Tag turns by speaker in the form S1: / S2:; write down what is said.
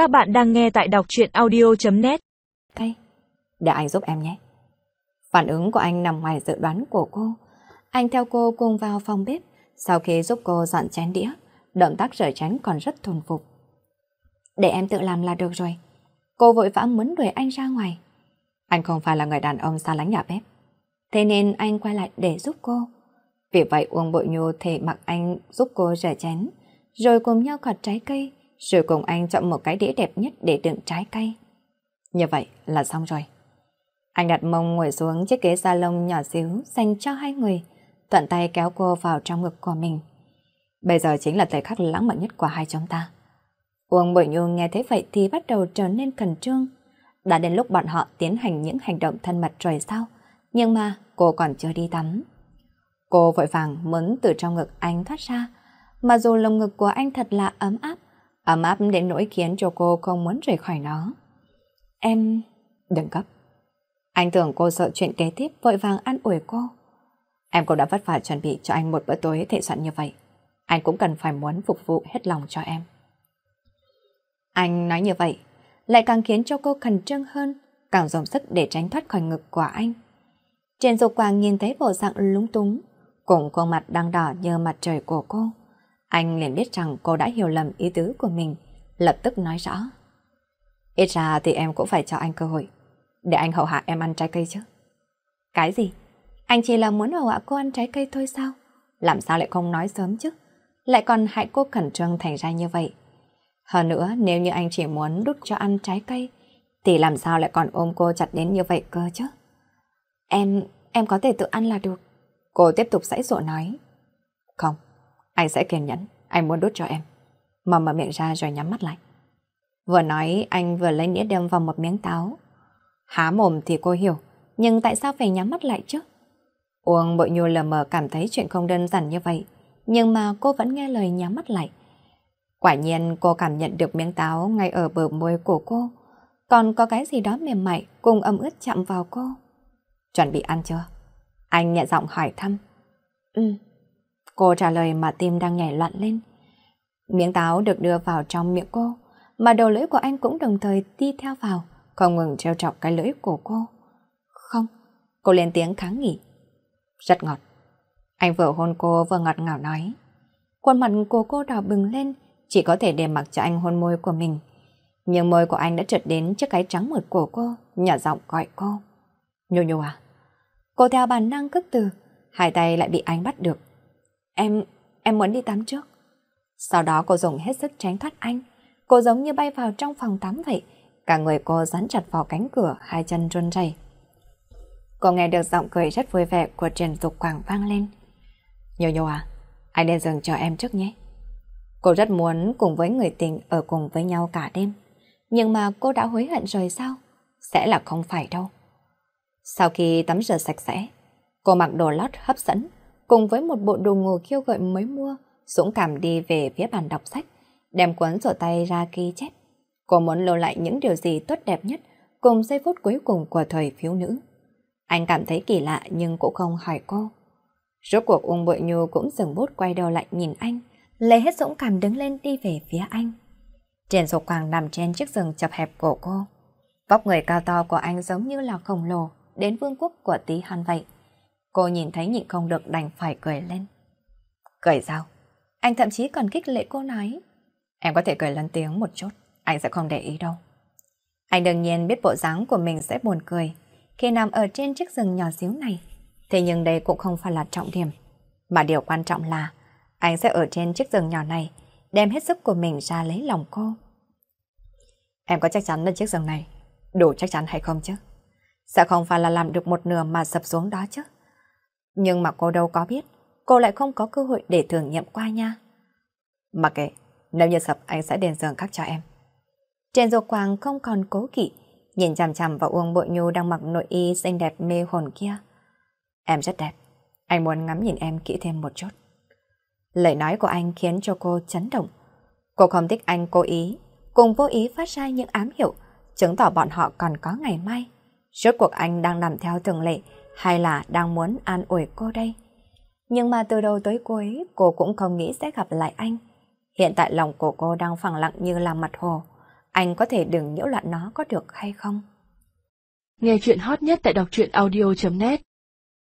S1: Các bạn đang nghe tại đọc truyện audio.net
S2: Đây, để anh giúp em nhé. Phản ứng của anh nằm ngoài dự đoán của cô. Anh theo cô cùng vào phòng bếp, sau khi giúp cô dọn chén đĩa, động tác rửa chén còn rất thuần phục. Để em tự làm là được rồi. Cô vội vã muốn đuổi anh ra ngoài. Anh không phải là người đàn ông xa lánh nhà bếp. Thế nên anh quay lại để giúp cô. Vì vậy Uông Bội Nhu thể mặc anh giúp cô rửa chén, rồi cùng nhau gọt trái cây, rồi cùng anh chọn một cái đĩa đẹp nhất để đựng trái cây. Như vậy là xong rồi. Anh đặt mông ngồi xuống chiếc ghế salon nhỏ xíu dành cho hai người, thuận tay kéo cô vào trong ngực của mình. Bây giờ chính là thời khắc lãng mạn nhất của hai chúng ta. Uông Bội Nhu nghe thế vậy thì bắt đầu trở nên khẩn trương. Đã đến lúc bọn họ tiến hành những hành động thân mật rồi sao? Nhưng mà cô còn chưa đi tắm. Cô vội vàng muốn từ trong ngực anh thoát ra, mà dù lồng ngực của anh thật là ấm áp, ấm áp đến nỗi khiến cho cô không muốn rời khỏi nó. Em... đừng cấp. Anh tưởng cô sợ chuyện kế tiếp vội vàng ăn ủi cô. Em cũng đã vất vả chuẩn bị cho anh một bữa tối thể soạn như vậy. Anh cũng cần phải muốn phục vụ hết lòng cho em. Anh nói như vậy, lại càng khiến cho cô khẩn trương hơn, càng dồn sức để tránh thoát khỏi ngực của anh. Trên dục quang nhìn thấy bộ dạng lúng túng, cùng khuôn mặt đang đỏ như mặt trời của cô. Anh liền biết rằng cô đã hiểu lầm ý tứ của mình, lập tức nói rõ. Ít ra thì em cũng phải cho anh cơ hội, để anh hậu hạ em ăn trái cây chứ. Cái gì? Anh chỉ là muốn hậu hạ cô ăn trái cây thôi sao? Làm sao lại không nói sớm chứ? Lại còn hại cô khẩn trương thành ra như vậy. Hơn nữa, nếu như anh chỉ muốn đút cho ăn trái cây, thì làm sao lại còn ôm cô chặt đến như vậy cơ chứ? Em, em có thể tự ăn là được. Cô tiếp tục sãy sụa nói. Anh sẽ kiên nhẫn, anh muốn đút cho em. Mà mở miệng ra rồi nhắm mắt lại. Vừa nói anh vừa lấy nĩa đâm vào một miếng táo. Há mồm thì cô hiểu, nhưng tại sao phải nhắm mắt lại chứ? Uông bội nhu lờ mờ cảm thấy chuyện không đơn giản như vậy, nhưng mà cô vẫn nghe lời nhắm mắt lại. Quả nhiên cô cảm nhận được miếng táo ngay ở bờ môi của cô, còn có cái gì đó mềm mại cùng ấm ướt chạm vào cô. Chuẩn bị ăn chưa? Anh nhẹ giọng hỏi thăm. Ừ. Cô trả lời mà tim đang nhảy loạn lên. Miếng táo được đưa vào trong miệng cô, mà đầu lưỡi của anh cũng đồng thời đi theo vào, không ngừng treo trọc cái lưỡi của cô. Không, cô lên tiếng kháng nghị. Rất ngọt. Anh vừa hôn cô vừa ngọt ngào nói. Khuôn mặt của cô đỏ bừng lên, chỉ có thể để mặc cho anh hôn môi của mình. Nhưng môi của anh đã trượt đến chiếc cái trắng mượt của cô, nhỏ giọng gọi cô. Nhô nhô à? Cô theo bản năng cất từ, hai tay lại bị anh bắt được. Em, em muốn đi tắm trước. Sau đó cô dùng hết sức tránh thoát anh. Cô giống như bay vào trong phòng tắm vậy. Cả người cô dán chặt vào cánh cửa, hai chân run rẩy. Cô nghe được giọng cười rất vui vẻ của Trần Dục Quảng vang lên. Nhô nhô à, anh lên giường chờ em trước nhé. Cô rất muốn cùng với người tình ở cùng với nhau cả đêm. Nhưng mà cô đã hối hận rồi sao? Sẽ là không phải đâu. Sau khi tắm rửa sạch sẽ, cô mặc đồ lót hấp dẫn, cùng với một bộ đồ ngủ khiêu gợi mới mua, dũng cảm đi về phía bàn đọc sách, đem cuốn sổ tay ra ghi chép. Cô muốn lưu lại những điều gì tốt đẹp nhất cùng giây phút cuối cùng của thời phiếu nữ. Anh cảm thấy kỳ lạ nhưng cũng không hỏi cô. Rốt cuộc Uông Bội Nhu cũng dừng bút quay đầu lại nhìn anh, lấy hết dũng cảm đứng lên đi về phía anh. Trên sổ quàng nằm trên chiếc giường chập hẹp của cô. Vóc người cao to của anh giống như là khổng lồ, đến vương quốc của tí hàn vậy. Cô nhìn thấy nhịn không được đành phải cười lên. Cười sao? Anh thậm chí còn kích lệ cô nói. Em có thể cười lớn tiếng một chút, anh sẽ không để ý đâu. Anh đương nhiên biết bộ dáng của mình sẽ buồn cười khi nằm ở trên chiếc giường nhỏ xíu này. Thế nhưng đây cũng không phải là trọng điểm. Mà điều quan trọng là anh sẽ ở trên chiếc giường nhỏ này đem hết sức của mình ra lấy lòng cô. Em có chắc chắn lên chiếc giường này đủ chắc chắn hay không chứ? Sẽ không phải là làm được một nửa mà sập xuống đó chứ. Nhưng mà cô đâu có biết, cô lại không có cơ hội để thử nghiệm qua nha. Mặc kệ, nếu như sập anh sẽ đền giường khác cho em. Trên dục quang không còn cố kỵ, nhìn chằm chằm vào Uông Bội Nhu đang mặc nội y xinh đẹp mê hồn kia. Em rất đẹp, anh muốn ngắm nhìn em kỹ thêm một chút. Lời nói của anh khiến cho cô chấn động. Cô không thích anh cố ý, cùng vô ý phát ra những ám hiệu, chứng tỏ bọn họ còn có ngày mai. Rốt cuộc anh đang làm theo thường lệ hay là đang muốn an ủi cô đây? Nhưng mà từ đầu tới cuối, cô cũng không nghĩ sẽ gặp lại anh. Hiện tại lòng của cô đang phẳng lặng như là mặt hồ. anh có thể đừng nhiễu loạn nó có được hay không?
S1: Nghe chuyện hot nhất tại đọc truyện audio.net